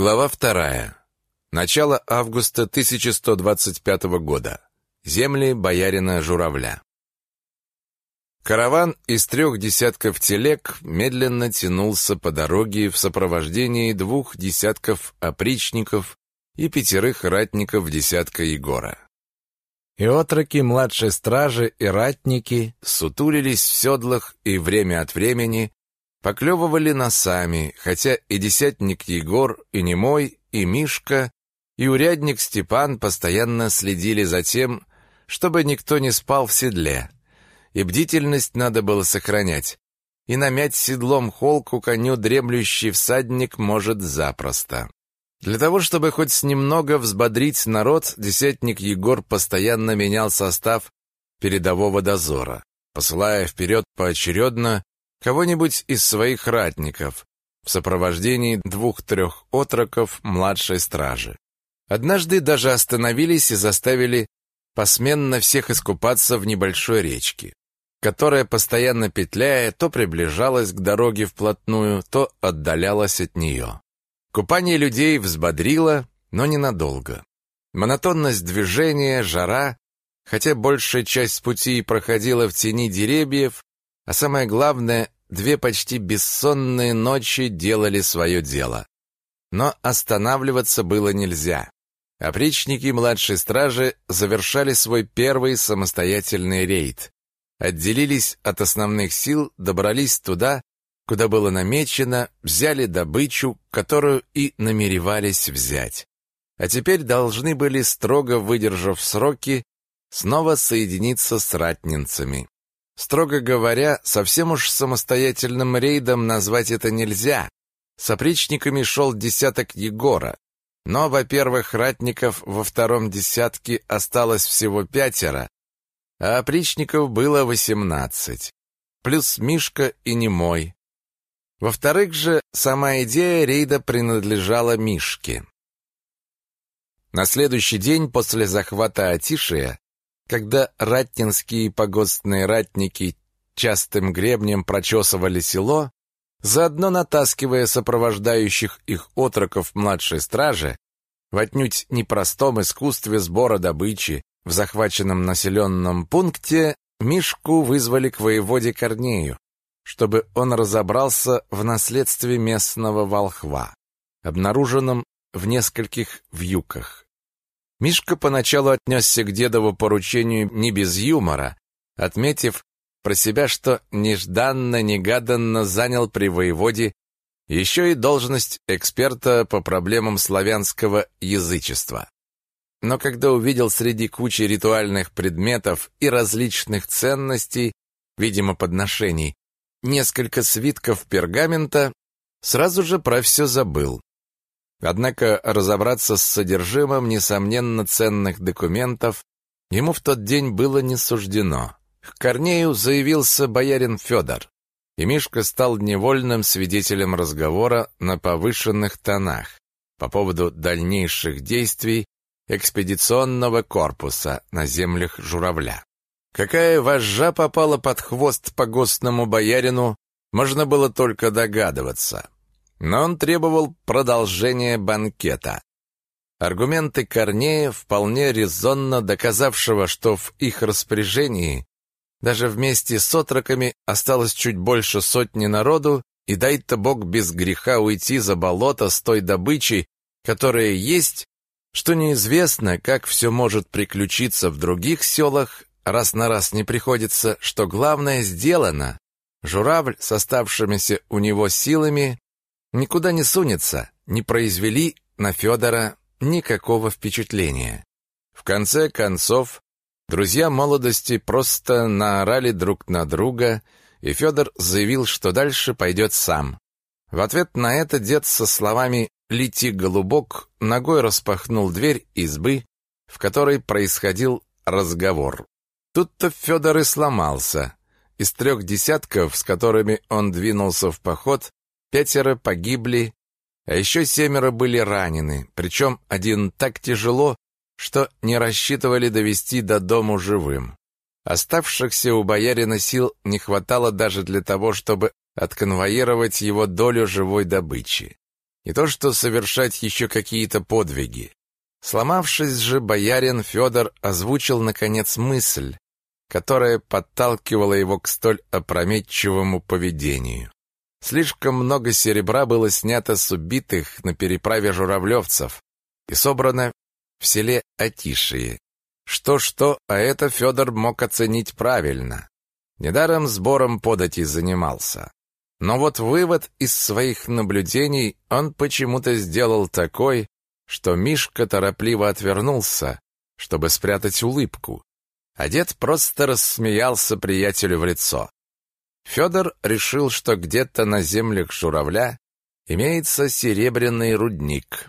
Глава вторая. Начало августа 1125 года. Земли боярина Журавля. Караван из трех десятков телег медленно тянулся по дороге в сопровождении двух десятков опричников и пятерых ратников десятка Егора. И отроки младшей стражи и ратники сутулились в седлах и время от времени поклевывали носами, хотя и десятник Егор, и Немой, и Мишка, и урядник Степан постоянно следили за тем, чтобы никто не спал в седле. И бдительность надо было сохранять, и намять седлом холку коню дремлющий всадник может запросто. Для того, чтобы хоть немного взбодрить народ, десятник Егор постоянно менял состав передового дозора, посылая вперед поочередно кого-нибудь из своих ратников в сопровождении двух-трех отроков младшей стражи. Однажды даже остановились и заставили посменно всех искупаться в небольшой речке, которая, постоянно петляя, то приближалась к дороге вплотную, то отдалялась от нее. Купание людей взбодрило, но ненадолго. Монотонность движения, жара, хотя большая часть пути проходила в тени деревьев, а самое главное, две почти бессонные ночи делали свое дело. Но останавливаться было нельзя. Опричники младшей стражи завершали свой первый самостоятельный рейд. Отделились от основных сил, добрались туда, куда было намечено, взяли добычу, которую и намеревались взять. А теперь должны были, строго выдержав сроки, снова соединиться с ратнинцами. Строго говоря, совсем уж самостоятельным рейдом назвать это нельзя. С опричниками шел десяток Егора. Но, во-первых, ратников во втором десятке осталось всего пятеро, а опричников было восемнадцать. Плюс Мишка и Немой. Во-вторых же, сама идея рейда принадлежала Мишке. На следующий день после захвата Атишия когда ратнинские погостные ратники частым гребнем прочесывали село, заодно натаскивая сопровождающих их отроков младшей стражи, в отнюдь непростом искусстве сбора добычи в захваченном населенном пункте Мишку вызвали к воеводе Корнею, чтобы он разобрался в наследстве местного волхва, обнаруженном в нескольких вьюках. Мишка поначалу отнесся к дедову поручению не без юмора, отметив про себя, что нежданно-негаданно занял при воеводе еще и должность эксперта по проблемам славянского язычества. Но когда увидел среди кучи ритуальных предметов и различных ценностей, видимо, подношений, несколько свитков пергамента, сразу же про все забыл. Однако разобраться с содержимым, несомненно, ценных документов ему в тот день было не суждено. К Корнею заявился боярин Федор, и Мишка стал невольным свидетелем разговора на повышенных тонах по поводу дальнейших действий экспедиционного корпуса на землях Журавля. Какая вожжа попала под хвост погостному боярину, можно было только догадываться но он требовал продолжения банкета. Аргументы Корнея, вполне резонно доказавшего, что в их распоряжении даже вместе с отроками осталось чуть больше сотни народу, и дай-то Бог без греха уйти за болото с той добычей, которая есть, что неизвестно, как все может приключиться в других селах, раз на раз не приходится, что главное сделано. Журавль с оставшимися у него силами никуда не сунется, не произвели на Федора никакого впечатления. В конце концов, друзья молодости просто наорали друг на друга, и Федор заявил, что дальше пойдет сам. В ответ на это дед со словами «Лети, голубок» ногой распахнул дверь избы, в которой происходил разговор. Тут-то Федор и сломался. Из трех десятков, с которыми он двинулся в поход, Пятеро погибли, а еще семеро были ранены, причем один так тяжело, что не рассчитывали довести до дому живым. Оставшихся у боярина сил не хватало даже для того, чтобы отконвоировать его долю живой добычи. не то что совершать еще какие-то подвиги. Сломавшись же, боярин Федор озвучил, наконец, мысль, которая подталкивала его к столь опрометчивому поведению. Слишком много серебра было снято с убитых на переправе журавлевцев и собрано в селе Атишие. Что-что, а это Федор мог оценить правильно. Недаром сбором подати занимался. Но вот вывод из своих наблюдений он почему-то сделал такой, что Мишка торопливо отвернулся, чтобы спрятать улыбку. А дед просто рассмеялся приятелю в лицо. Федор решил, что где-то на землях журавля имеется серебряный рудник.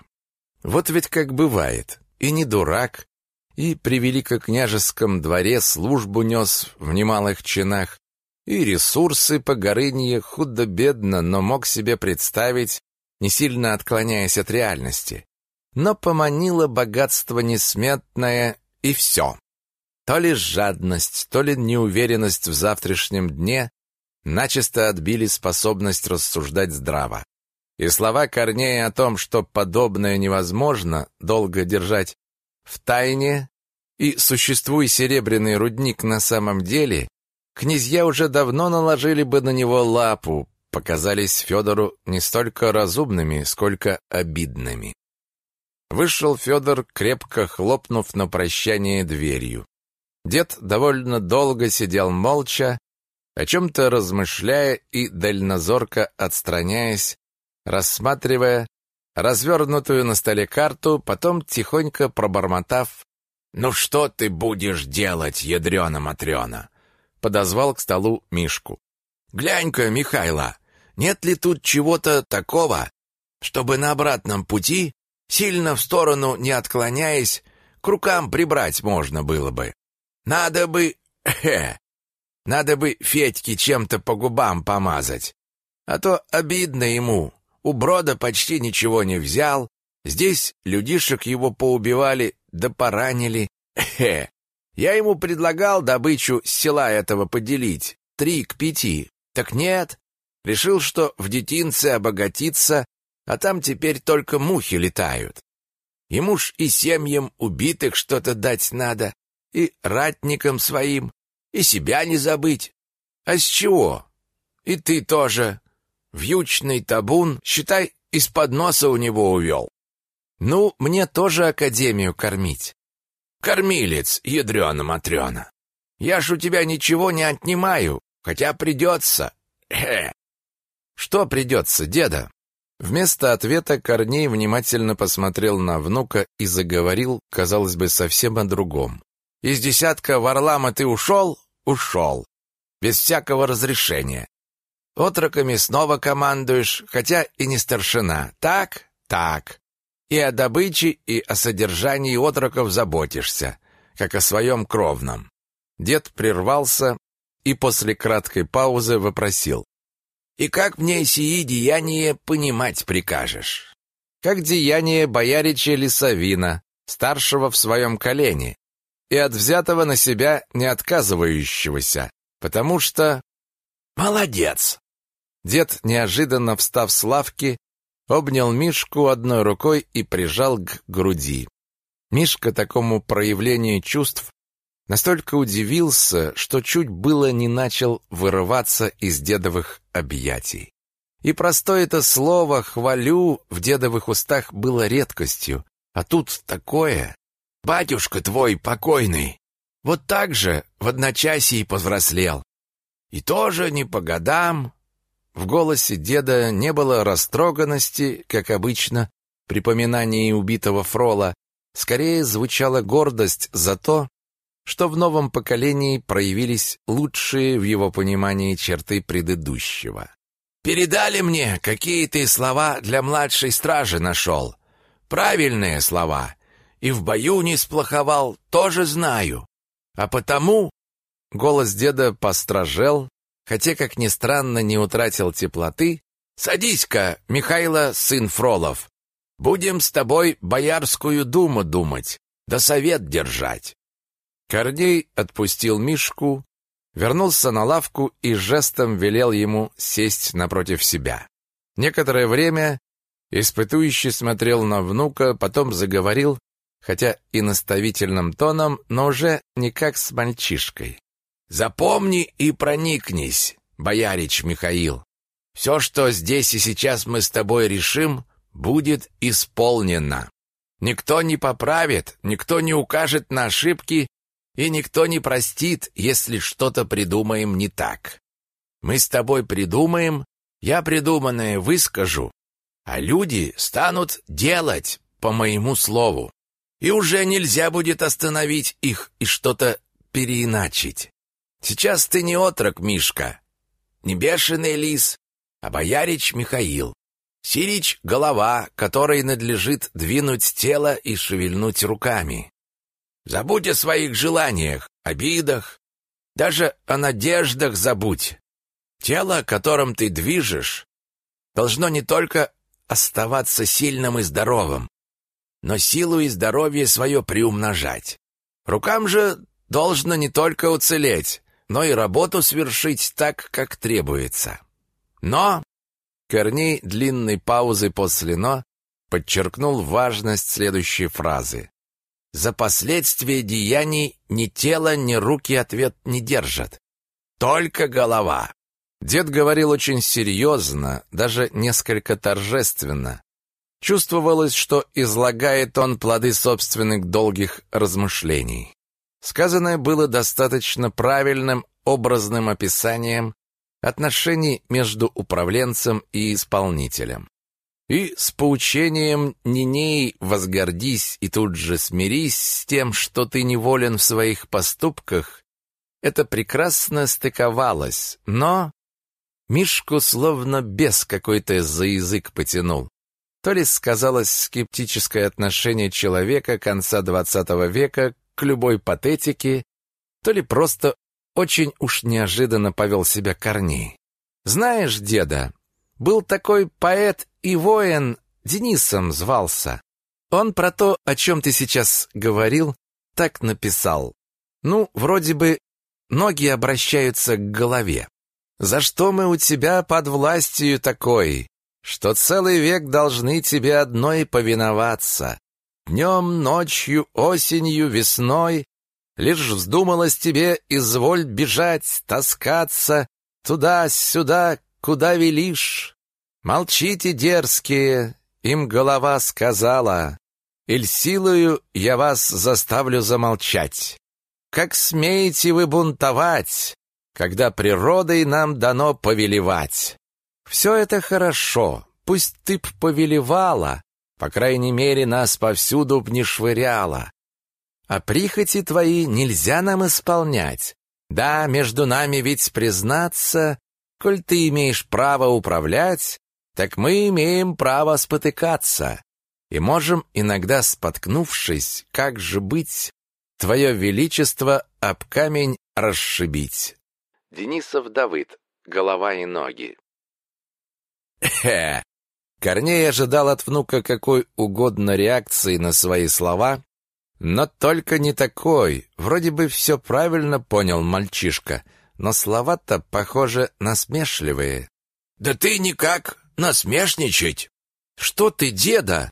Вот ведь как бывает, и не дурак, и при великокняжеском дворе службу нес в немалых чинах, и ресурсы по горынье худо-бедно, но мог себе представить, не сильно отклоняясь от реальности. Но поманило богатство несметное, и все. То ли жадность, то ли неуверенность в завтрашнем дне начисто отбили способность рассуждать здраво. И слова Корнея о том, что подобное невозможно долго держать в тайне, и существуя серебряный рудник на самом деле, князья уже давно наложили бы на него лапу, показались Федору не столько разумными, сколько обидными. Вышел Федор, крепко хлопнув на прощание дверью. Дед довольно долго сидел молча, о чем-то размышляя и дальнозорко отстраняясь, рассматривая развернутую на столе карту, потом тихонько пробормотав «Ну что ты будешь делать, ядрена-матрена?» подозвал к столу Мишку. «Глянь-ка, Михайло, нет ли тут чего-то такого, чтобы на обратном пути, сильно в сторону не отклоняясь, к рукам прибрать можно было бы? Надо бы... Хе, надо бы Федьке чем-то по губам помазать. А то обидно ему. У Брода почти ничего не взял. Здесь людишек его поубивали да поранили. Хе. Я ему предлагал добычу с села этого поделить. Три к пяти. Так нет. Решил, что в детинце обогатиться, а там теперь только мухи летают. Ему ж и семьям убитых что-то дать надо, и ратникам своим, и себя не забыть. А с чего? И ты тоже. Вьючный табун, считай, из-под носа у него увел. Ну, мне тоже академию кормить. Кормилец, ядрёна-матрёна. Я ж у тебя ничего не отнимаю, хотя придется. Хе. Что придется, деда? Вместо ответа Корней внимательно посмотрел на внука и заговорил, казалось бы, совсем о другом. Из десятка Варлама ты ушел? Ушел. Без всякого разрешения. Отроками снова командуешь, хотя и не старшина. Так? Так. И о добыче, и о содержании отроков заботишься, как о своем кровном. Дед прервался и после краткой паузы вопросил. «И как мне сии деяния понимать прикажешь?» «Как деяние боярича Лисовина, старшего в своем колене, и от взятого на себя не отказывающегося, потому что... Молодец! Дед, неожиданно встав с лавки, обнял Мишку одной рукой и прижал к груди. Мишка такому проявлению чувств настолько удивился, что чуть было не начал вырываться из дедовых объятий. И простое это слово «хвалю» в дедовых устах было редкостью, а тут такое батюшка твой покойный вот так же в одночасье повзрослел. И тоже не по годам. В голосе деда не было растроганности, как обычно, при поминании убитого Фрола. Скорее звучала гордость за то, что в новом поколении проявились лучшие в его понимании черты предыдущего. «Передали мне, какие ты слова для младшей стражи нашел. Правильные слова и в бою не сплоховал, тоже знаю. А потому...» Голос деда постражел, хотя, как ни странно, не утратил теплоты. «Садись-ка, Михайло, сын Фролов. Будем с тобой боярскую думу думать, да совет держать». Корней отпустил Мишку, вернулся на лавку и жестом велел ему сесть напротив себя. Некоторое время Испытующий смотрел на внука, потом заговорил, хотя и наставительным тоном, но уже не как с мальчишкой. «Запомни и проникнись, боярич Михаил. Все, что здесь и сейчас мы с тобой решим, будет исполнено. Никто не поправит, никто не укажет на ошибки, и никто не простит, если что-то придумаем не так. Мы с тобой придумаем, я придуманное выскажу, а люди станут делать по моему слову. И уже нельзя будет остановить их и что-то переиначить. Сейчас ты не отрок, Мишка, не бешеный лис, а боярич Михаил. Сирич — голова, которой надлежит двинуть тело и шевельнуть руками. Забудь о своих желаниях, обидах, даже о надеждах забудь. Тело, которым ты движешь, должно не только оставаться сильным и здоровым, но силу и здоровье свое приумножать. Рукам же должно не только уцелеть, но и работу свершить так, как требуется. Но Корней длинной паузы после «но» подчеркнул важность следующей фразы. «За последствия деяний ни тело, ни руки ответ не держат. Только голова». Дед говорил очень серьезно, даже несколько торжественно. Чувствовалось, что излагает он плоды собственных долгих размышлений. Сказанное было достаточно правильным образным описанием отношений между управленцем и исполнителем. И с поучением «Ниней, возгордись и тут же смирись с тем, что ты неволен в своих поступках» это прекрасно стыковалось, но Мишку словно без какой-то за язык потянул. То ли сказалось скептическое отношение человека конца XX века к любой патетике, то ли просто очень уж неожиданно повел себя Корней. «Знаешь, деда, был такой поэт и воин, Денисом звался. Он про то, о чем ты сейчас говорил, так написал. Ну, вроде бы ноги обращаются к голове. За что мы у тебя под властью такой, что целый век должны тебе одной повиноваться? Днем, ночью, осенью, весной Лишь вздумалось тебе, изволь бежать, таскаться Туда-сюда, куда велишь. Молчите, дерзкие, им голова сказала, Иль силою я вас заставлю замолчать. Как смеете вы бунтовать, Когда природой нам дано повелевать? Все это хорошо, пусть ты б повелевала, По крайней мере, нас повсюду б не швыряла. А прихоти твои нельзя нам исполнять. Да, между нами ведь признаться, коль ты имеешь право управлять, так мы имеем право спотыкаться. И можем, иногда споткнувшись, как же быть, твое величество об камень расшибить. Денисов Давыд. Голова и ноги. Хе. Корней ожидал от внука какой угодно реакции на свои слова, но только не такой. Вроде бы все правильно понял мальчишка, но слова-то, похоже, насмешливые. «Да ты никак насмешничать!» «Что ты, деда?»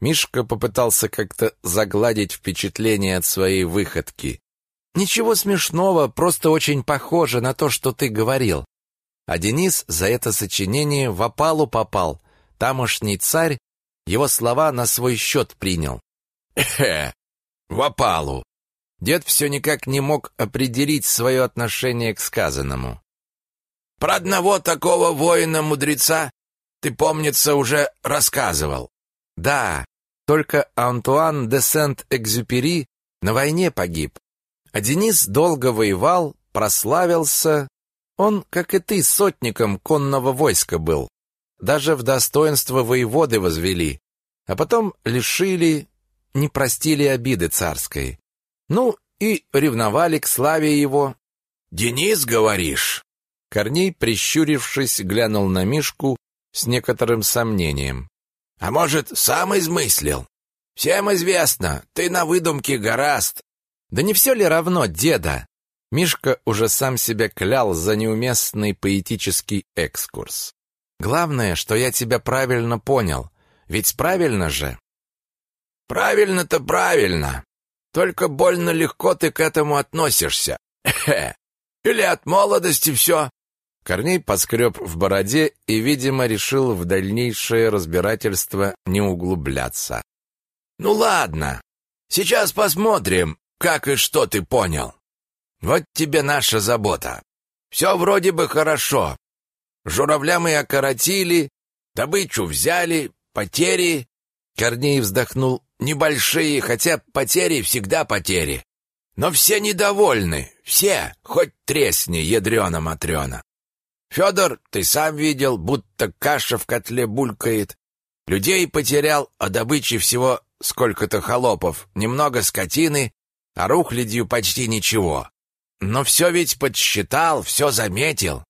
Мишка попытался как-то загладить впечатление от своей выходки. «Ничего смешного, просто очень похоже на то, что ты говорил». А Денис за это сочинение в опалу попал. Тамошний царь его слова на свой счет принял. «Эхе, в опалу. Дед все никак не мог определить свое отношение к сказанному. «Про одного такого воина-мудреца ты, помнится, уже рассказывал». «Да, только Антуан де Сент-Экзюпери на войне погиб. А Денис долго воевал, прославился. Он, как и ты, сотником конного войска был. Даже в достоинство воеводы возвели, а потом лишили, не простили обиды царской. Ну, и ревновали к славе его. «Денис, говоришь?» Корней, прищурившись, глянул на Мишку с некоторым сомнением. «А может, сам измыслил? Всем известно, ты на выдумке гораст». «Да не все ли равно, деда?» Мишка уже сам себя клял за неуместный поэтический экскурс. «Главное, что я тебя правильно понял. Ведь правильно же? Правильно-то правильно. Только больно легко ты к этому относишься. Или от молодости все. Корней поскреб в бороде и, видимо, решил в дальнейшее разбирательство не углубляться. Ну ладно, сейчас посмотрим, как и что ты понял. Вот тебе наша забота. Все вроде бы хорошо. Журавля мы окоротили, добычу взяли, потери... Корней вздохнул. Небольшие, хотя потери всегда потери. Но все недовольны, все, хоть тресни, ядрена-матрена. Федор, ты сам видел, будто каша в котле булькает. Людей потерял, а добычи всего сколько-то холопов, немного скотины, а рухлядью почти ничего. Но все ведь подсчитал, все заметил.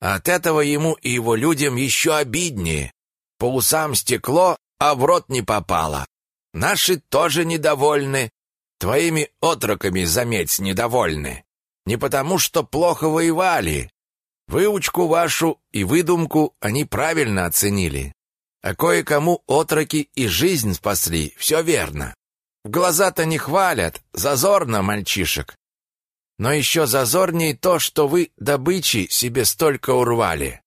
От этого ему и его людям еще обиднее. По усам стекло, а в рот не попало. Наши тоже недовольны. Твоими отроками, заметь, недовольны. Не потому, что плохо воевали. Выучку вашу и выдумку они правильно оценили. А кое-кому отроки и жизнь спасли, все верно. В глаза-то не хвалят, зазорно мальчишек. Но еще зазорней то, что вы добычи себе столько урвали.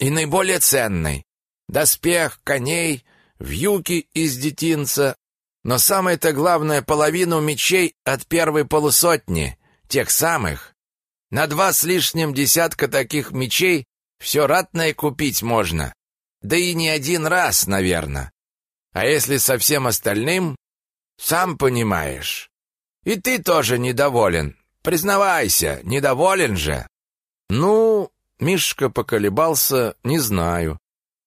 И наиболее ценной. Доспех, коней, вьюки из детинца. Но самое-то главное, половину мечей от первой полусотни, тех самых. На два с лишним десятка таких мечей все ратное купить можно. Да и не один раз, наверное. А если со всем остальным, сам понимаешь. И ты тоже недоволен, Признавайся, недоволен же. Ну, Мишка поколебался, не знаю.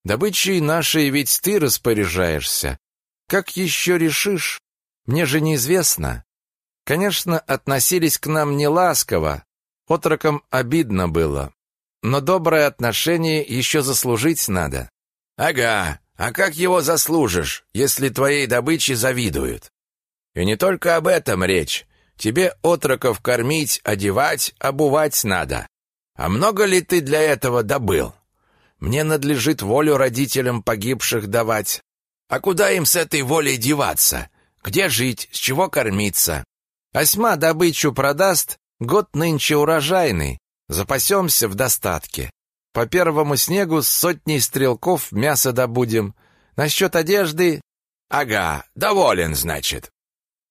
Добычей нашей ведь ты распоряжаешься. Как еще решишь? Мне же неизвестно. Конечно, относились к нам не ласково, отрокам обидно было. Но доброе отношение еще заслужить надо. Ага, а как его заслужишь, если твоей добыче завидуют? И не только об этом речь. Тебе отроков кормить, одевать, обувать надо. А много ли ты для этого добыл? Мне надлежит волю родителям погибших давать. А куда им с этой волей деваться? Где жить, с чего кормиться? Осьма добычу продаст, год нынче урожайный. Запасемся в достатке. По первому снегу с сотней стрелков мясо добудем. Насчет одежды... Ага, доволен, значит.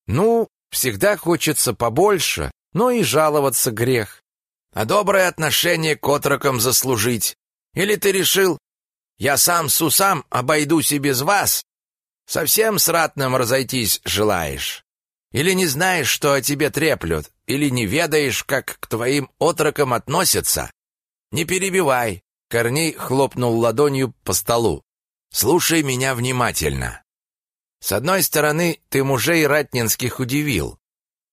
Ну, Всегда хочется побольше, но и жаловаться грех. А доброе отношение к отрокам заслужить. Или ты решил, я сам с усам обойдусь и без вас? Совсем с ратным разойтись желаешь? Или не знаешь, что о тебе треплют? Или не ведаешь, как к твоим отрокам относятся? Не перебивай. Корней хлопнул ладонью по столу. Слушай меня внимательно. С одной стороны, ты мужей ратнинских удивил.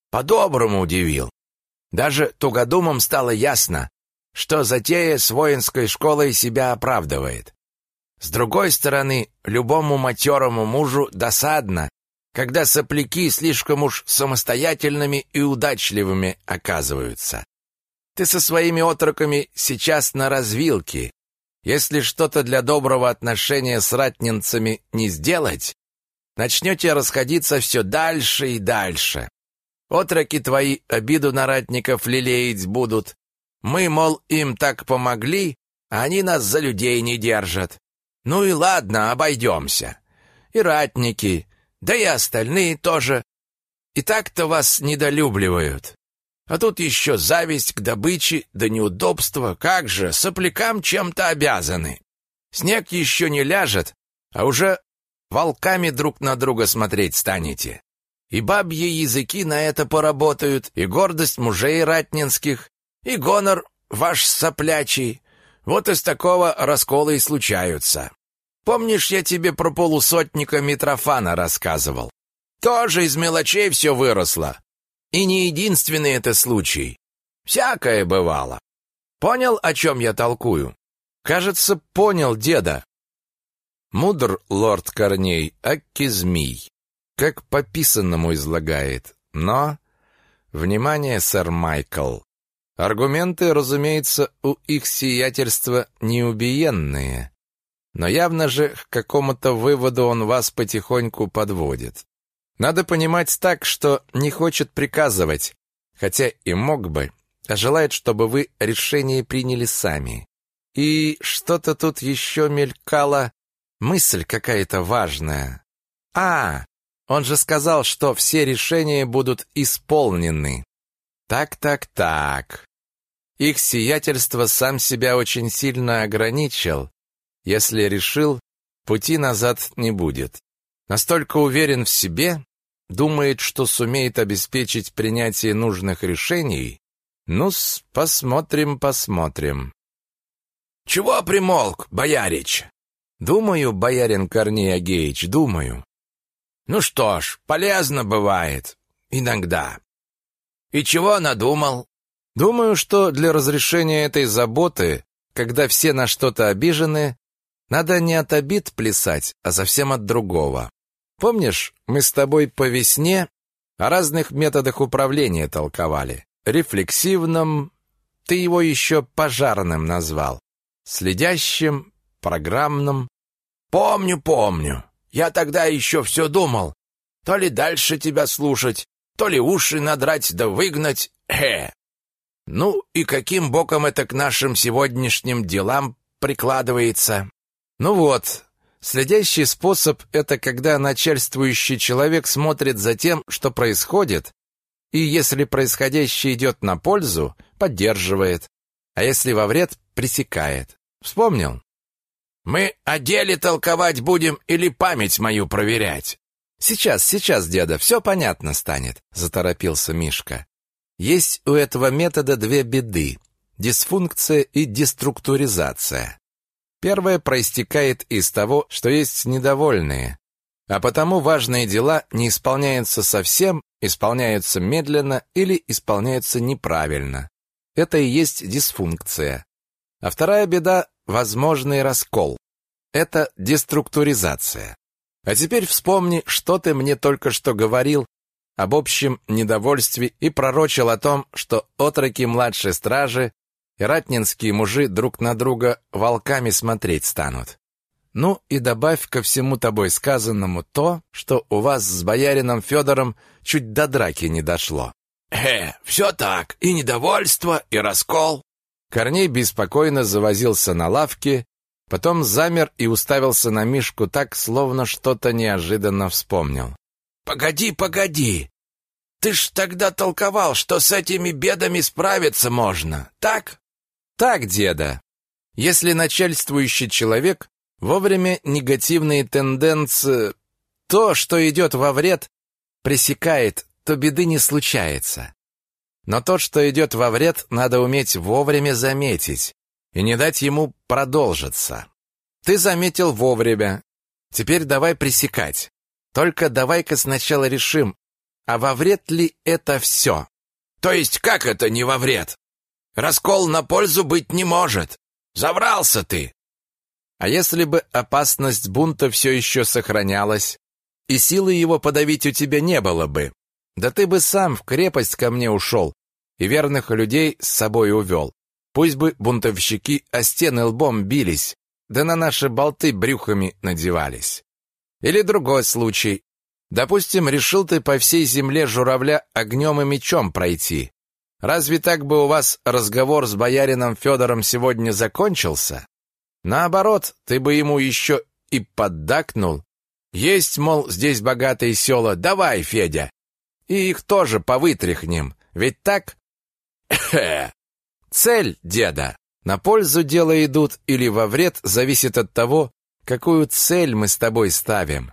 По-доброму удивил. Даже тугодумам стало ясно, что затея с воинской школой себя оправдывает. С другой стороны, любому матерому мужу досадно, когда сопляки слишком уж самостоятельными и удачливыми оказываются. Ты со своими отроками сейчас на развилке. Если что-то для доброго отношения с ратнинцами не сделать, начнете расходиться все дальше и дальше. Отроки твои обиду на ратников лелеять будут. Мы, мол, им так помогли, а они нас за людей не держат. Ну и ладно, обойдемся. И ратники, да и остальные тоже. И так-то вас недолюбливают. А тут еще зависть к добыче, да неудобство. Как же, соплякам чем-то обязаны. Снег еще не ляжет, а уже волками друг на друга смотреть станете. И бабьи языки на это поработают, и гордость мужей ратнинских, и гонор ваш соплячий. Вот из такого раскола и случаются. Помнишь, я тебе про полусотника Митрофана рассказывал? Тоже из мелочей все выросло. И не единственный это случай. Всякое бывало. Понял, о чем я толкую? Кажется, понял, деда. Мудр лорд Корней, аки как по писанному излагает. Но, внимание, сэр Майкл, аргументы, разумеется, у их сиятельства неубиенные. Но явно же к какому-то выводу он вас потихоньку подводит. Надо понимать так, что не хочет приказывать, хотя и мог бы, а желает, чтобы вы решение приняли сами. И что-то тут еще мелькало, мысль какая-то важная. А, он же сказал, что все решения будут исполнены. Так, так, так. Их сиятельство сам себя очень сильно ограничил. Если решил, пути назад не будет. Настолько уверен в себе, думает, что сумеет обеспечить принятие нужных решений. Ну-с, посмотрим, посмотрим. Чего примолк, боярич? Думаю, боярин Корней Агеич, думаю. Ну что ж, полезно бывает. Иногда. И чего надумал? Думаю, что для разрешения этой заботы, когда все на что-то обижены, надо не от обид плясать, а совсем от другого. Помнишь, мы с тобой по весне о разных методах управления толковали? Рефлексивном, ты его еще пожарным назвал. Следящим, программным. Помню, помню. Я тогда еще все думал. То ли дальше тебя слушать, то ли уши надрать да выгнать. Хе. Ну и каким боком это к нашим сегодняшним делам прикладывается? Ну вот, следящий способ — это когда начальствующий человек смотрит за тем, что происходит, и если происходящее идет на пользу, поддерживает, а если во вред, пресекает. Вспомнил? Мы о деле толковать будем или память мою проверять? Сейчас, сейчас, деда, все понятно станет, заторопился Мишка. Есть у этого метода две беды: дисфункция и деструктуризация. Первая проистекает из того, что есть недовольные, а потому важные дела не исполняются совсем, исполняются медленно или исполняются неправильно. Это и есть дисфункция. А вторая беда возможный раскол. Это деструктуризация. А теперь вспомни, что ты мне только что говорил об общем недовольстве и пророчил о том, что отроки младшей стражи и ратнинские мужи друг на друга волками смотреть станут. Ну и добавь ко всему тобой сказанному то, что у вас с боярином Федором чуть до драки не дошло. Э, все так, и недовольство, и раскол. Корней беспокойно завозился на лавке, потом замер и уставился на Мишку так, словно что-то неожиданно вспомнил. «Погоди, погоди! Ты ж тогда толковал, что с этими бедами справиться можно, так?» «Так, деда. Если начальствующий человек вовремя негативные тенденции, то, что идет во вред, пресекает, то беды не случается. Но то, что идет во вред, надо уметь вовремя заметить и не дать ему продолжиться. Ты заметил вовремя. Теперь давай пресекать. Только давай-ка сначала решим, а во вред ли это все? То есть как это не во вред? Раскол на пользу быть не может. Заврался ты. А если бы опасность бунта все еще сохранялась, и силы его подавить у тебя не было бы, да ты бы сам в крепость ко мне ушел и верных людей с собой увел. Пусть бы бунтовщики о стены лбом бились, да на наши болты брюхами надевались. Или другой случай. Допустим, решил ты по всей земле журавля огнем и мечом пройти. Разве так бы у вас разговор с боярином Федором сегодня закончился? Наоборот, ты бы ему еще и поддакнул. Есть, мол, здесь богатые села, давай, Федя, и их тоже повытряхнем. Ведь так? Цель, деда. На пользу дела идут или во вред, зависит от того, какую цель мы с тобой ставим.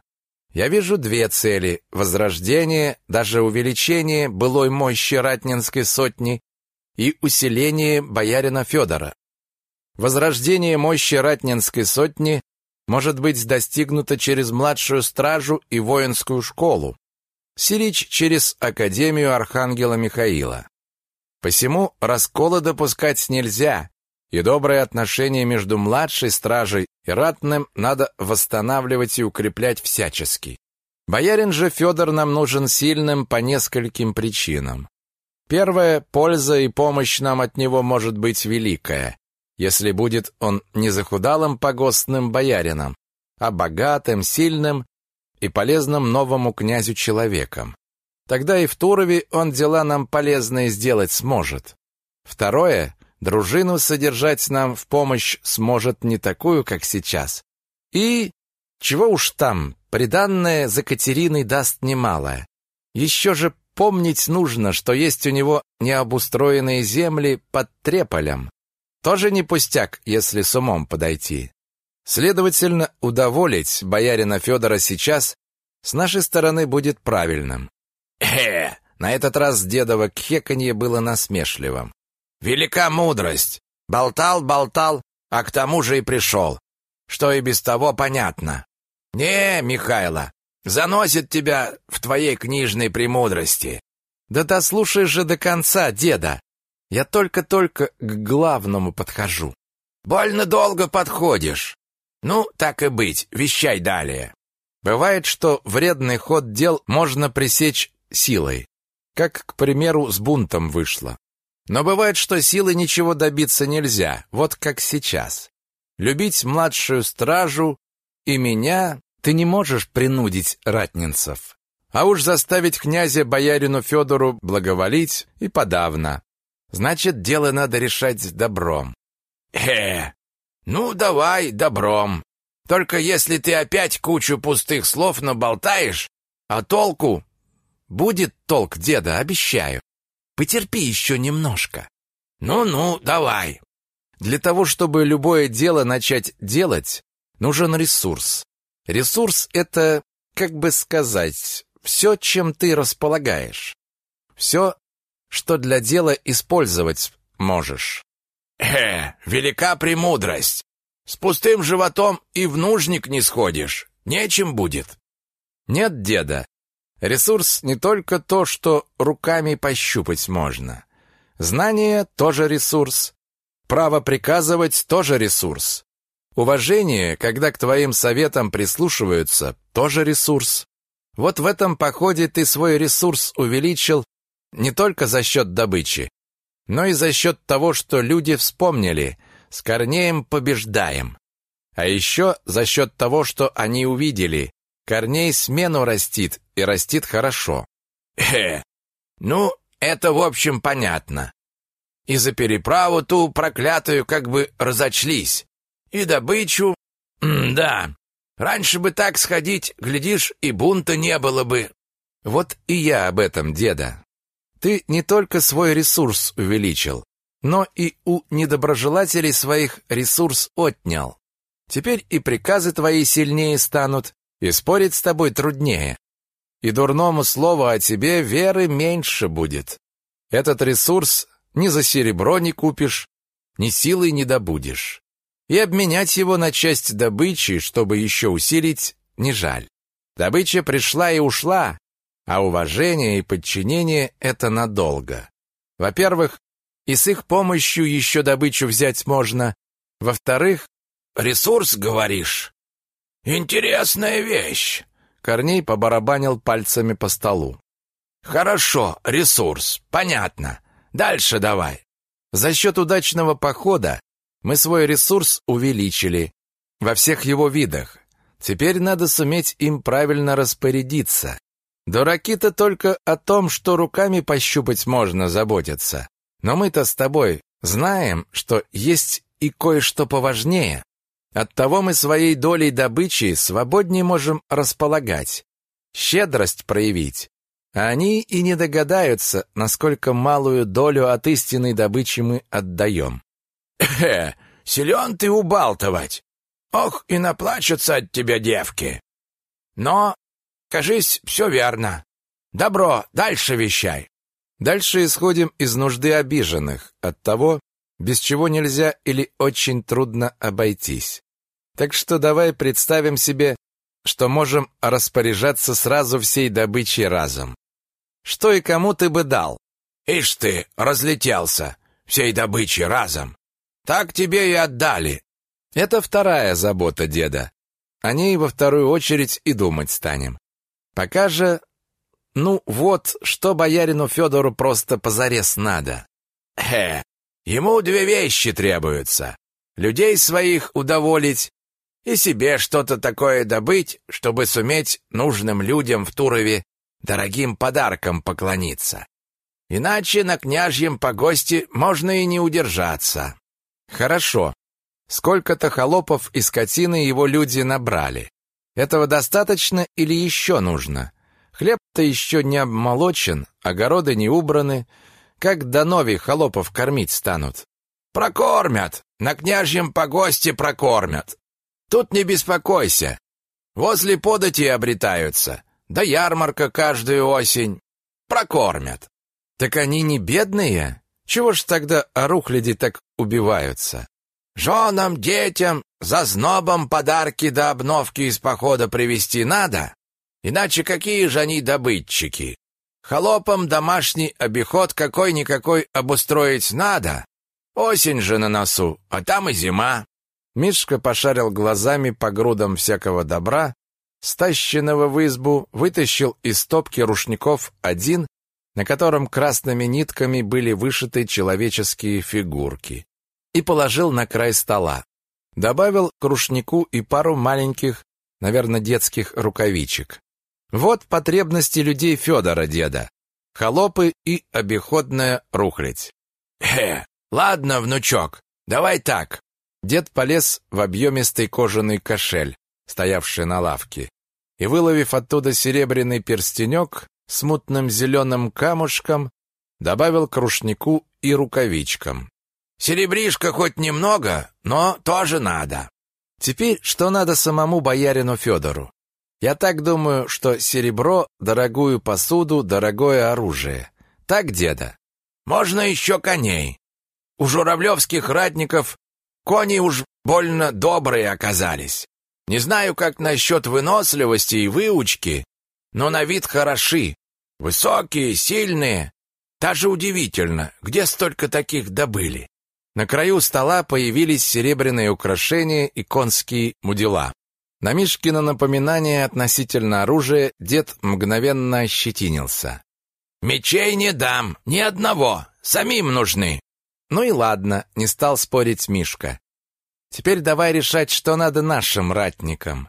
Я вижу две цели – возрождение, даже увеличение былой мощи Ратнинской сотни и усиление боярина Федора. Возрождение мощи Ратнинской сотни может быть достигнуто через младшую стражу и воинскую школу, Сирич через Академию Архангела Михаила. Посему раскола допускать нельзя, и добрые отношения между младшей стражей и ратным надо восстанавливать и укреплять всячески. Боярин же Федор нам нужен сильным по нескольким причинам. Первая – польза и помощь нам от него может быть великая. если будет он не захудалым погостным боярином, а богатым, сильным и полезным новому князю человеком. Тогда и в Турове он дела нам полезные сделать сможет. Второе, дружину содержать нам в помощь сможет не такую, как сейчас. И, чего уж там, приданное за Катериной даст немалое. Еще же помнить нужно, что есть у него необустроенные земли под Треполем. Тоже не пустяк, если с умом подойти. Следовательно, удоволить боярина Федора сейчас с нашей стороны будет правильным. Э, на этот раз дедово кхеканье было насмешливым. Велика мудрость. Болтал, болтал, а к тому же и пришел. Что и без того понятно. Не, Михайло, заносит тебя в твоей книжной премудрости. Да дослушай же до конца, деда. Я только-только к главному подхожу. Больно долго подходишь. Ну, так и быть, вещай далее. Бывает, что вредный ход дел можно пресечь силой, как, к примеру, с бунтом вышло. Но бывает, что силой ничего добиться нельзя, вот как сейчас. Любить младшую стражу и меня ты не можешь принудить ратнинцев. А уж заставить князя боярину Федору благоволить и подавно. Значит, дело надо решать добром. Э, ну давай добром. Только если ты опять кучу пустых слов наболтаешь, а толку? Будет толк, деда, обещаю. Потерпи еще немножко. Ну-ну, давай. Для того, чтобы любое дело начать делать, нужен ресурс. Ресурс — это, как бы сказать, все, чем ты располагаешь. Все, что для дела использовать можешь. Э, велика премудрость. С пустым животом и в нужник не сходишь. Нечем будет. Нет, деда. Ресурс не только то, что руками пощупать можно. Знание тоже ресурс. Право приказывать тоже ресурс. Уважение, когда к твоим советам прислушиваются, тоже ресурс. Вот в этом походе ты свой ресурс увеличил не только за счет добычи, но и за счет того, что люди вспомнили, с Корнеем побеждаем. А еще за счет того, что они увидели, Корней смену растит и растит хорошо. Э, ну, это в общем понятно. И за переправу ту проклятую как бы разочлись. И добычу... М да, раньше бы так сходить, глядишь, и бунта не было бы. Вот и я об этом, деда. Ты не только свой ресурс увеличил, но и у недоброжелателей своих ресурс отнял. Теперь и приказы твои сильнее станут, и спорить с тобой труднее. И дурному слову о тебе веры меньше будет. Этот ресурс ни за серебро не купишь, ни силой не добудешь. И обменять его на часть добычи, чтобы еще усилить, не жаль. Добыча пришла и ушла, а уважение и подчинение — это надолго. Во-первых, и с их помощью еще добычу взять можно. Во-вторых, ресурс, говоришь? Интересная вещь. Корней побарабанил пальцами по столу. Хорошо, ресурс, понятно. Дальше давай. За счет удачного похода мы свой ресурс увеличили во всех его видах. Теперь надо суметь им правильно распорядиться. Дураки-то только о том, что руками пощупать можно, заботятся. Но мы-то с тобой знаем, что есть и кое-что поважнее. Оттого мы своей долей добычи свободнее можем располагать, щедрость проявить. А они и не догадаются, насколько малую долю от истинной добычи мы отдаем. «Э, силен ты убалтывать! Ох, и наплачутся от тебя девки! Но Кажись, все верно. Добро, дальше вещай. Дальше исходим из нужды обиженных, от того, без чего нельзя или очень трудно обойтись. Так что давай представим себе, что можем распоряжаться сразу всей добычей разом. Что и кому ты бы дал? Ишь ты, разлетелся, всей добычей разом. Так тебе и отдали. Это вторая забота деда. О ней во вторую очередь и думать станем. Пока же... Ну вот, что боярину Федору просто позарез надо. Э, ему две вещи требуются. людей своих удоволить и себе что-то такое добыть, чтобы суметь нужным людям в Турове дорогим подарком поклониться. Иначе на княжьем погосте можно и не удержаться. Хорошо. Сколько-то холопов и скотины его люди набрали. Этого достаточно или еще нужно? Хлеб-то еще не обмолочен, огороды не убраны. Как до нови холопов кормить станут? Прокормят. На княжьем погосте прокормят. Тут не беспокойся. Возле подати обретаются. Да ярмарка каждую осень. Прокормят. Так они не бедные? Чего ж тогда орухляди так убиваются? Женам, детям, за знобом подарки до обновки из похода привезти надо. Иначе какие же они добытчики? Холопам домашний обиход какой-никакой обустроить надо. Осень же на носу, а там и зима. Мишка пошарил глазами по грудам всякого добра, стащенного в избу, вытащил из стопки рушников один, на котором красными нитками были вышиты человеческие фигурки, и положил на край стола. Добавил к рушнику и пару маленьких, наверное, детских рукавичек. Вот потребности людей Федора деда. Холопы и обиходная рухлядь. «Э, ладно, внучок, давай так». Дед полез в объемистый кожаный кошель, стоявший на лавке, и, выловив оттуда серебряный перстенек с мутным зеленым камушком, добавил к рушнику и рукавичкам. «Серебришка хоть немного, но тоже надо». Теперь что надо самому боярину Федору? Я так думаю, что серебро, дорогую посуду, дорогое оружие. Так, деда? Можно еще коней. У журавлевских ратников кони уж больно добрые оказались. Не знаю, как насчет выносливости и выучки, но на вид хороши. Высокие, сильные. Даже удивительно, где столько таких добыли. На краю стола появились серебряные украшения и конские мудила. На Мишкино напоминание относительно оружия дед мгновенно ощетинился. «Мечей не дам, ни одного, самим нужны». Ну и ладно, не стал спорить Мишка. Теперь давай решать, что надо нашим ратникам.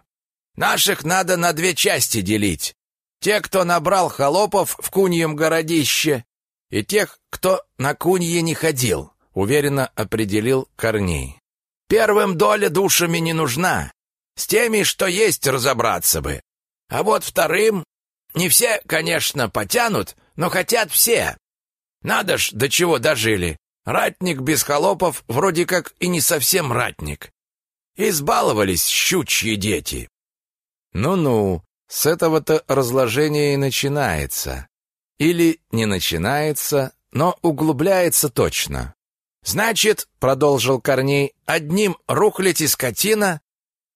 Наших надо на две части делить. Те, кто набрал холопов в куньем городище, и тех, кто на кунье не ходил, уверенно определил Корней. Первым доля душами не нужна. С теми, что есть, разобраться бы. А вот вторым не все, конечно, потянут, но хотят все. Надо ж, до чего дожили. Ратник без холопов вроде как и не совсем ратник. Избаловались щучьи дети. Ну-ну, с этого-то разложение и начинается. Или не начинается, но углубляется точно. Значит, продолжил Корней, одним рухлядь и скотина,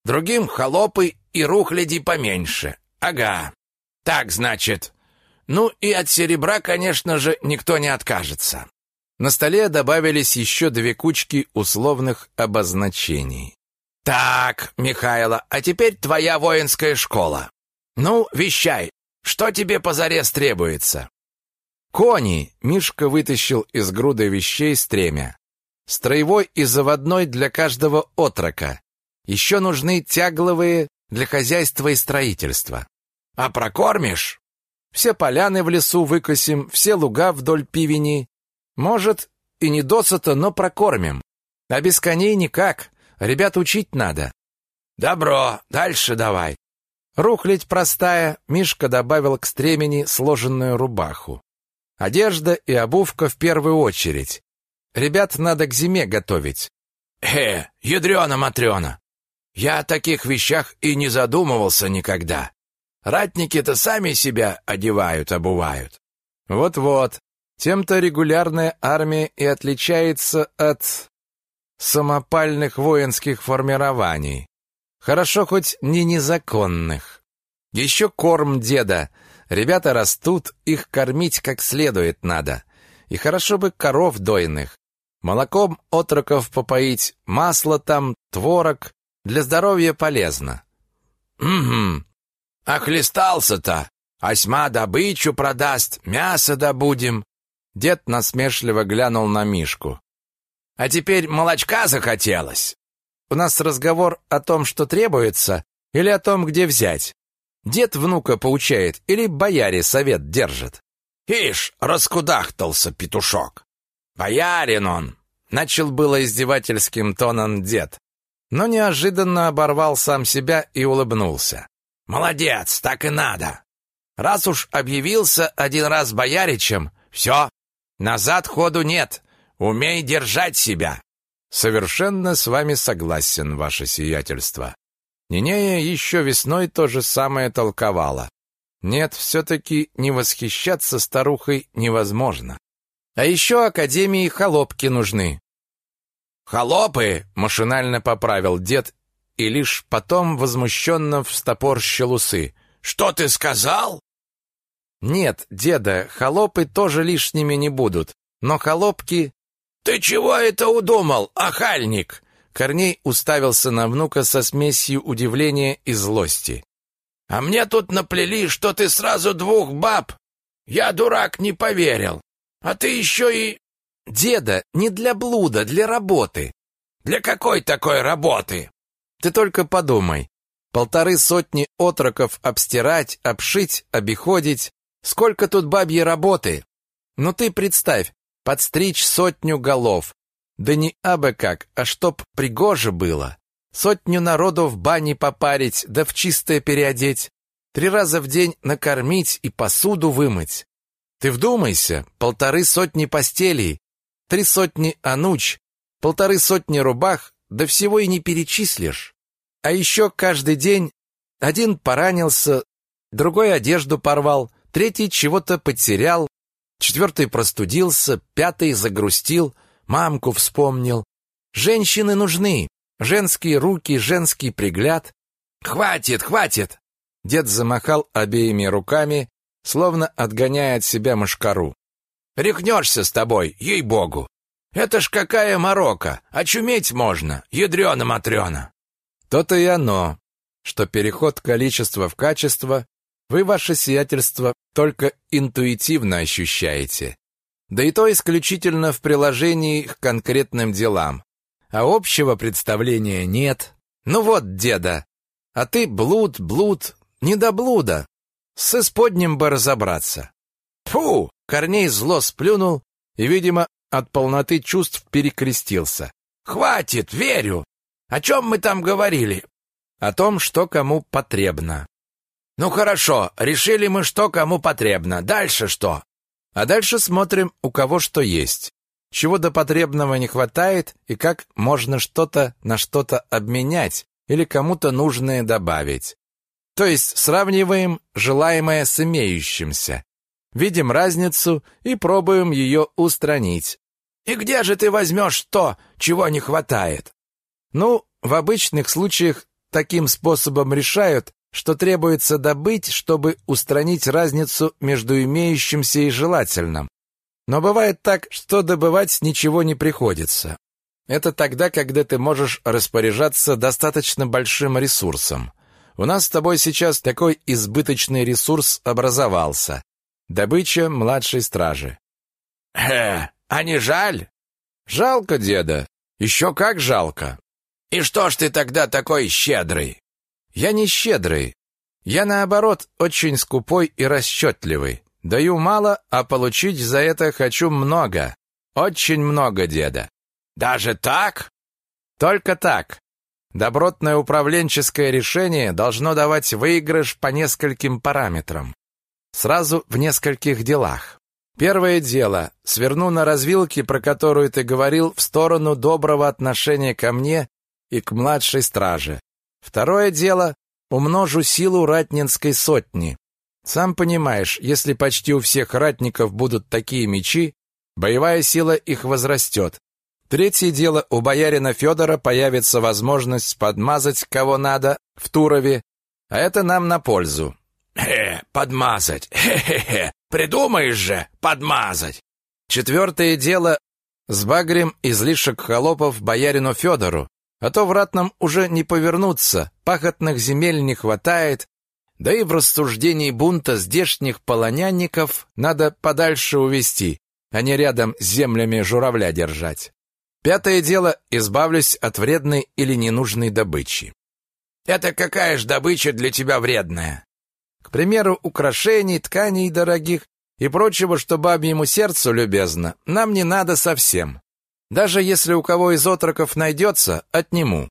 другим холопы и рухляди поменьше. Ага. Так, значит. Ну и от серебра, конечно же, никто не откажется. На столе добавились еще две кучки условных обозначений. Так, Михайло, а теперь твоя воинская школа. Ну, вещай, что тебе позарез требуется? Кони, Мишка вытащил из груды вещей стремя. Строевой и заводной для каждого отрока. Еще нужны тягловые для хозяйства и строительства. А прокормишь? Все поляны в лесу выкосим, все луга вдоль пивени, может, и не досыта, но прокормим. А без коней никак. Ребят учить надо. Добро, дальше давай. Рухлядь простая, Мишка добавил к стремени сложенную рубаху. Одежда и обувка в первую очередь. Ребят надо к зиме готовить. Э, ядрёна-матрёна. Я о таких вещах и не задумывался никогда. Ратники-то сами себя одевают, обувают. Вот-вот. Тем-то регулярная армия и отличается от самопальных воинских формирований. Хорошо хоть не незаконных. Еще корм деда. Ребята растут, их кормить как следует надо. И хорошо бы коров дойных. Молоком отроков попоить, масло там, творог. Для здоровья полезно. Угу. Охлестался-то. Осьма добычу продаст, мясо добудем. Дед насмешливо глянул на Мишку. «А теперь молочка захотелось. у нас разговор о том, что требуется, или о том, где взять? Дед внука поучает или бояре совет держит? Ишь, раскудахтался петушок. Боярин он. Начал было издевательским тоном дед, но неожиданно оборвал сам себя и улыбнулся. Молодец, так и надо. Раз уж объявился один раз бояричем, все, назад ходу нет. Умей держать себя. Совершенно с вами согласен, ваше сиятельство. Нинея еще весной то же самое толковала. Нет, все-таки не восхищаться старухой невозможно. А еще Академии холопки нужны. «Холопы!» — машинально поправил дед и лишь потом возмущенно встопорщил усы. «Что ты сказал?» «Нет, деда, холопы тоже лишними не будут, но холопки...» «Ты чего это удумал, охальник?» Корней уставился на внука со смесью удивления и злости. «А мне тут наплели, что ты сразу двух баб. Я, дурак, не поверил. А ты еще и...» «Деда, не для блуда, для работы». «Для какой такой работы?» «Ты только подумай. Полторы сотни отроков обстирать, обшить, обиходить. Сколько тут бабьей работы? Ну ты представь, подстричь сотню голов, да не абы как, а чтоб пригоже было. Сотню народу в бане попарить, да в чистое переодеть. Три раза в день накормить и посуду вымыть. Ты вдумайся, полторы сотни постелей, три сотни ануч, полторы сотни рубах, да всего и не перечислишь. А еще каждый день один поранился, другой одежду порвал, третий чего-то потерял, четвертый простудился, пятый загрустил, мамку вспомнил. Женщины нужны, женские руки, женский пригляд. Хватит, хватит. Дед замахал обеими руками, словно отгоняя от себя мошкару. Рехнешься с тобой, ей-богу. Это ж какая морока, очуметь можно, ядрёна-матрёна. То-то и оно, что переход количества в качество вы, ваше сиятельство, только интуитивно ощущаете да и то исключительно в приложении к конкретным делам. А общего представления нет. Ну вот, деда, а ты блуд, блуд, не до блуда. С исподним бы разобраться. Фу! Корней зло сплюнул и, видимо, от полноты чувств перекрестился. Хватит, верю. О чем мы там говорили? О том, что кому потребно. Ну хорошо, решили мы, что кому потребно. Дальше что? А дальше смотрим, у кого что есть, чего до потребного не хватает и как можно что-то на что-то обменять или кому-то нужное добавить. То есть сравниваем желаемое с имеющимся, видим разницу и пробуем ее устранить. И где же ты возьмешь то, чего не хватает? Ну, в обычных случаях таким способом решают, что требуется добыть, чтобы устранить разницу между имеющимся и желательным. Но бывает так, что добывать ничего не приходится. Это тогда, когда ты можешь распоряжаться достаточно большим ресурсом. У нас с тобой сейчас такой избыточный ресурс образовался. Добыча младшей стражи. Э, а не жаль? Жалко, деда. Еще как жалко. И что ж ты тогда такой щедрый? Я не щедрый. Я, наоборот, очень скупой и расчетливый. Даю мало, а получить за это хочу много. Очень много, деда. Даже так? Только так. Добротное управленческое решение должно давать выигрыш по нескольким параметрам. Сразу в нескольких делах. Первое дело. Сверну на развилке, про которую ты говорил, в сторону доброго отношения ко мне и к младшей страже. Второе дело — умножу силу ратнинской сотни. Сам понимаешь, если почти у всех ратников будут такие мечи, боевая сила их возрастет. Третье дело, у боярина Федора появится возможность подмазать кого надо в Турове, а это нам на пользу. Хе, подмазать, хе-хе-хе, придумаешь же, подмазать. Четвертое дело, сбагрим излишек холопов боярину Федору, а то в ратном уже не повернуться, пахотных земель не хватает, да и в рассуждении бунта здешних полонянников надо подальше увести, а не рядом с землями журавля держать. Пятое дело – избавлюсь от вредной или ненужной добычи. Это какая ж добыча для тебя вредная? К примеру, украшений, тканей дорогих и прочего, что бабьему сердцу любезно, нам не надо совсем. Даже если у кого из отроков найдется, отниму.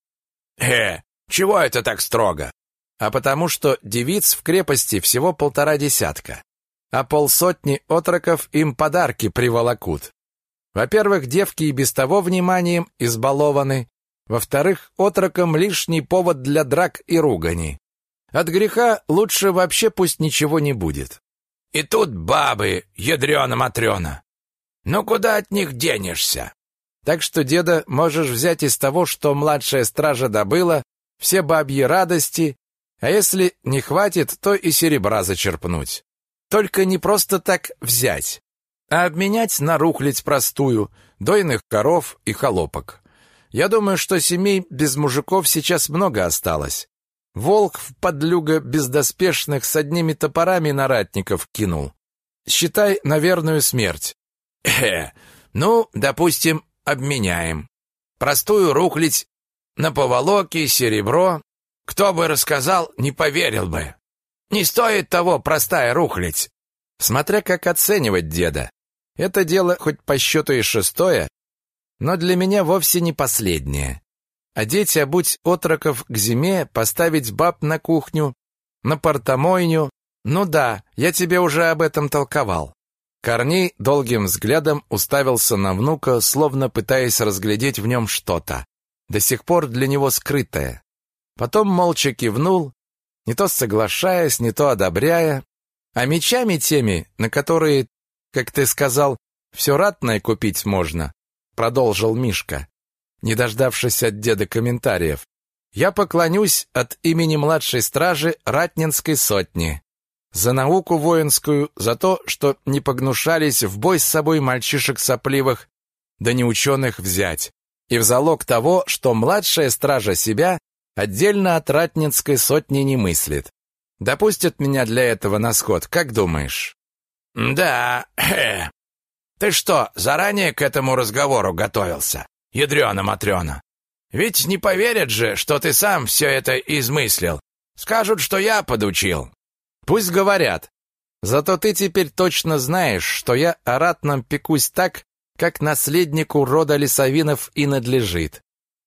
Э, чего это так строго? А потому что девиц в крепости всего полтора десятка, а полсотни отроков им подарки приволокут. Во-первых, девки и без того вниманием избалованы, во-вторых, отрокам лишний повод для драк и ругани. От греха лучше вообще пусть ничего не будет. И тут бабы, ядрёна-матрёна. Ну куда от них денешься? Так что, деда, можешь взять из того, что младшая стража добыла, все бабьи радости, а если не хватит, то и серебра зачерпнуть. Только не просто так взять, а обменять на рухлядь простую, дойных коров и холопок. Я думаю, что семей без мужиков сейчас много осталось. Волк в подлюга бездоспешных с одними топорами на ратников кинул. Считай на смерть. Э, ну, допустим, обменяем. Простую рухлядь на поволоки, серебро. Кто бы рассказал, не поверил бы. Не стоит того простая рухлядь. Смотря как оценивать деда. Это дело хоть по счету и шестое, но для меня вовсе не последнее. Одеть обуть отроков к зиме, поставить баб на кухню, на портомойню. Ну да, я тебе уже об этом толковал. Корней долгим взглядом уставился на внука, словно пытаясь разглядеть в нем что-то, до сих пор для него скрытое. Потом молча кивнул, не то соглашаясь, не то одобряя, а мечами теми, на которые, как ты сказал, все ратное купить можно, продолжил Мишка, не дождавшись от деда комментариев. Я поклонюсь от имени младшей стражи Ратнинской сотни. За науку воинскую, за то, что не погнушались в бой с собой мальчишек сопливых, да неученых взять. И в залог того, что младшая стража себя отдельно от Ратнинской сотни не мыслит. Допустят меня для этого на сход, как думаешь? Да, э, ты что, заранее к этому разговору готовился? Ядрёна-матрёна. Ведь не поверят же, что ты сам все это измыслил. Скажут, что я подучил. Пусть говорят. Зато ты теперь точно знаешь, что я о ратном пекусь так, как наследнику рода Лисовинов и надлежит.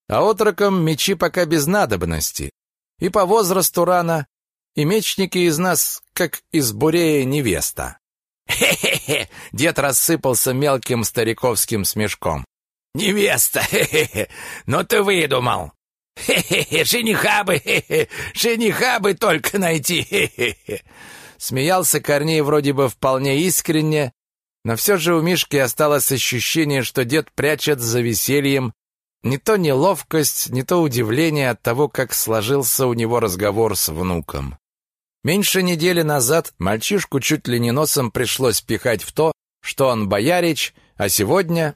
А отрокам мечи пока без надобности. И по возрасту рано, и мечники из нас, как из бурея невеста. Хе-хе-хе! Дед рассыпался мелким стариковским смешком. Невеста! Хе-хе-хе! Ну ты выдумал! Хе-хе-хе! Жениха! Хе-хе! Жениха только найти! Хе-хе-хе! Смеялся Корней вроде бы вполне искренне, но все же у Мишки осталось ощущение, что дед прячет за весельем не то неловкость, не то удивление от того, как сложился у него разговор с внуком. Меньше недели назад мальчишку чуть ли не носом пришлось пихать в то, что он боярич, а сегодня...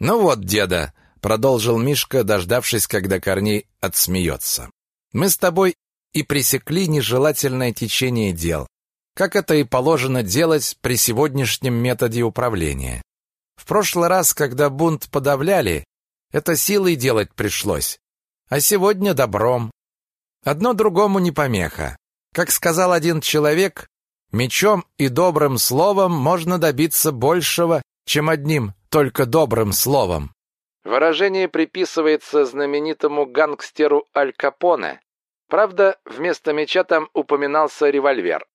«Ну вот, деда», — продолжил Мишка, дождавшись, когда Корней отсмеется. «Мы с тобой и пресекли нежелательное течение дел, как это и положено делать при сегодняшнем методе управления. В прошлый раз, когда бунт подавляли, это силой делать пришлось, а сегодня добром. Одно другому не помеха. Как сказал один человек, мечом и добрым словом можно добиться большего, чем одним только добрым словом. Выражение приписывается знаменитому гангстеру Аль Капоне. Правда, вместо меча там упоминался револьвер.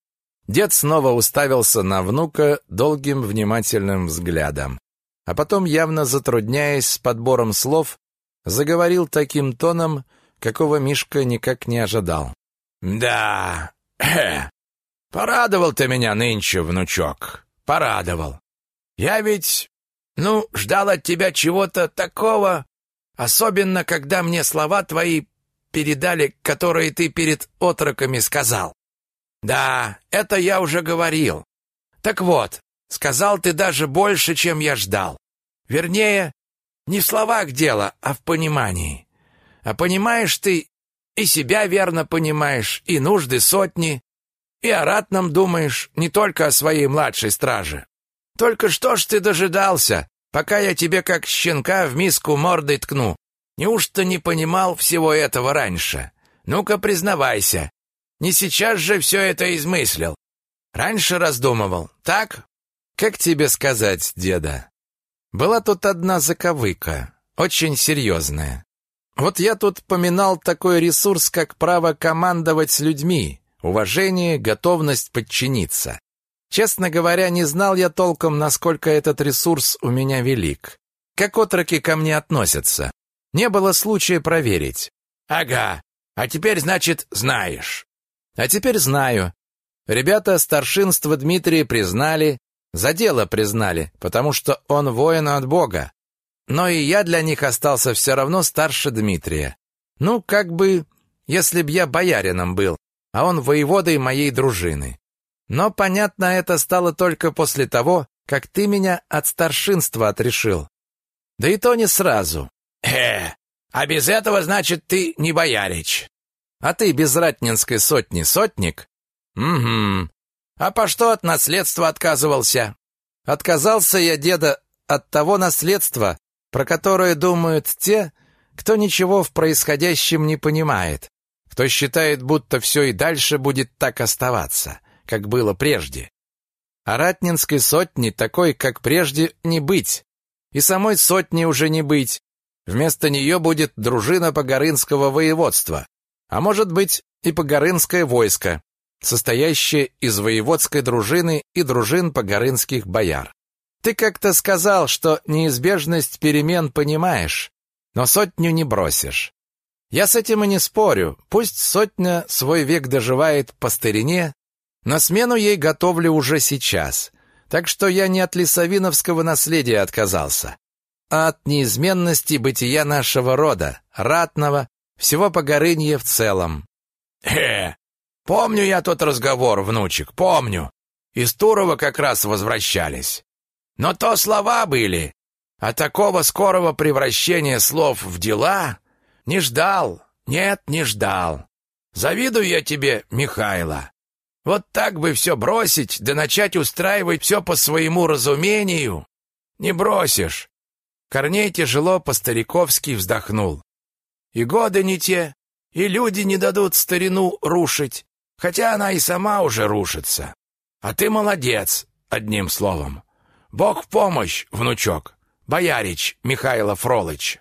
Дед снова уставился на внука долгим внимательным взглядом, а потом, явно затрудняясь с подбором слов, заговорил таким тоном, какого Мишка никак не ожидал. Да, э, порадовал ты меня нынче, внучок, порадовал. Я ведь, ну, ждал от тебя чего-то такого, особенно когда мне слова твои передали, которые ты перед отроками сказал. Да, это я уже говорил. Так вот, сказал ты даже больше, чем я ждал. Вернее, не в словах дело, а в понимании. А понимаешь ты и себя верно понимаешь, и нужды сотни, и о ратном думаешь, не только о своей младшей страже. Только что ж ты дожидался, пока я тебе как щенка в миску мордой ткну. Неужто не понимал всего этого раньше? Ну-ка, признавайся. Не сейчас же все это измыслил. Раньше раздумывал, так? Как тебе сказать, деда? Была тут одна заковыка, очень серьезная. Вот я тут поминал такой ресурс, как право командовать людьми, уважение, готовность подчиниться. Честно говоря, не знал я толком, насколько этот ресурс у меня велик. Как отроки ко мне относятся. Не было случая проверить. Ага, а теперь, значит, знаешь. А теперь знаю. Ребята старшинство Дмитрия признали, за дело признали, потому что он воин от Бога. Но и я для них остался все равно старше Дмитрия. Ну, как бы, если б я боярином был, а он воеводой моей дружины. Но, понятно, это стало только после того, как ты меня от старшинства отрешил. Да и то не сразу. Э, а без этого, значит, ты не боярич. А ты без ратнинской сотни сотник? Угу. А по что от наследства отказывался? Отказался я, деда, от того наследства, про которое думают те, кто ничего в происходящем не понимает, кто считает, будто все и дальше будет так оставаться, как было прежде. А ратнинской сотни такой, как прежде, не быть. И самой сотни уже не быть. Вместо нее будет дружина Погорынского воеводства, а может быть и Погорынское войско, состоящее из воеводской дружины и дружин погорынских бояр. Ты как-то сказал, что неизбежность перемен понимаешь, но сотню не бросишь. Я с этим и не спорю. Пусть сотня свой век доживает по старине, на смену ей готовлю уже сейчас. Так что я не от лесовиновского наследия отказался, а от неизменности бытия нашего рода, ратного, всего Погорынья в целом. Э, помню я тот разговор, внучек, помню. Из Турова как раз возвращались. Но то слова были, а такого скорого превращения слов в дела не ждал, нет, не ждал. Завидую я тебе, Михайло. Вот так бы все бросить, да начать устраивать все по своему разумению. Не бросишь. Корней тяжело по-стариковски вздохнул. И годы не те, и люди не дадут старину рушить, хотя она и сама уже рушится. А ты молодец, одним словом. Бог в помощь, внучок. Боярич Михайло Фролыч.